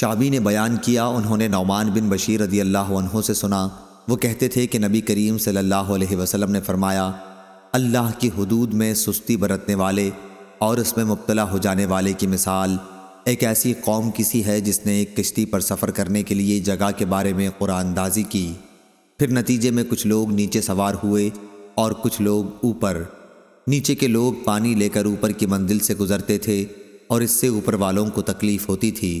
شابی نے بیان کیا، انہوں نے نعمان بن بشیر رضی اللہ عنہ سے سنا۔ وہ کہتے تھے کہ نبی کریم صلی اللہ علیہ وسلم نے فرمایا، اللہ کی حدود میں سستی برتنے والے اور اس میں مبتلا ہو جانے والے کی مثال۔ ایک ایسی قوم کسی ہے جس نے ایک کشتی پر سفر کرنے کے لیے جگہ کے بارے میں قرآن دازی کی۔ پھر نتیجے میں کچھ لوگ نیچے سوار ہوئے اور کچھ لوگ اوپر۔ نیچے کے لوگ پانی لے کر اوپر کی منزل سے گزرتے تھے اور اس سے اوپر والوں کو تکلیف ہوتی تھی۔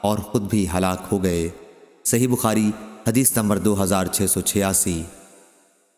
اور خود بھی ہلاک ہو گئے۔ صحیح بخاری حدیث نمبر دو ہزار چھ سو چھیاسی۔